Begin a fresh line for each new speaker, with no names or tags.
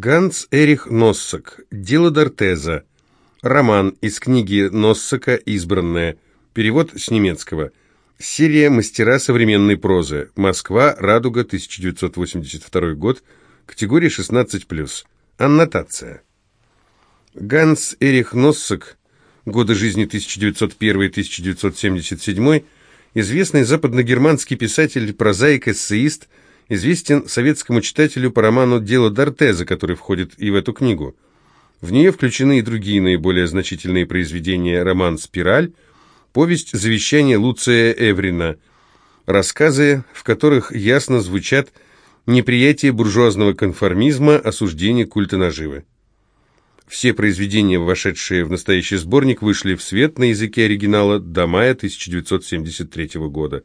Ганс Эрих Носсак. Дело Дортеза. Роман из книги Носсака «Избранная». Перевод с немецкого. Серия «Мастера современной прозы». Москва. Радуга. 1982 год. Категория 16+. Аннотация. Ганс Эрих Носсак. Годы жизни 1901-1977. Известный западногерманский писатель, прозаик, эссеист – известен советскому читателю по роману «Дело Дортеза», который входит и в эту книгу. В нее включены и другие наиболее значительные произведения роман «Спираль», повесть «Завещание Луция Эврина», рассказы, в которых ясно звучат неприятие буржуазного конформизма, осуждение культа наживы. Все произведения, вошедшие в настоящий сборник, вышли в свет на языке оригинала до мая 1973 года.